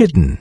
hidden.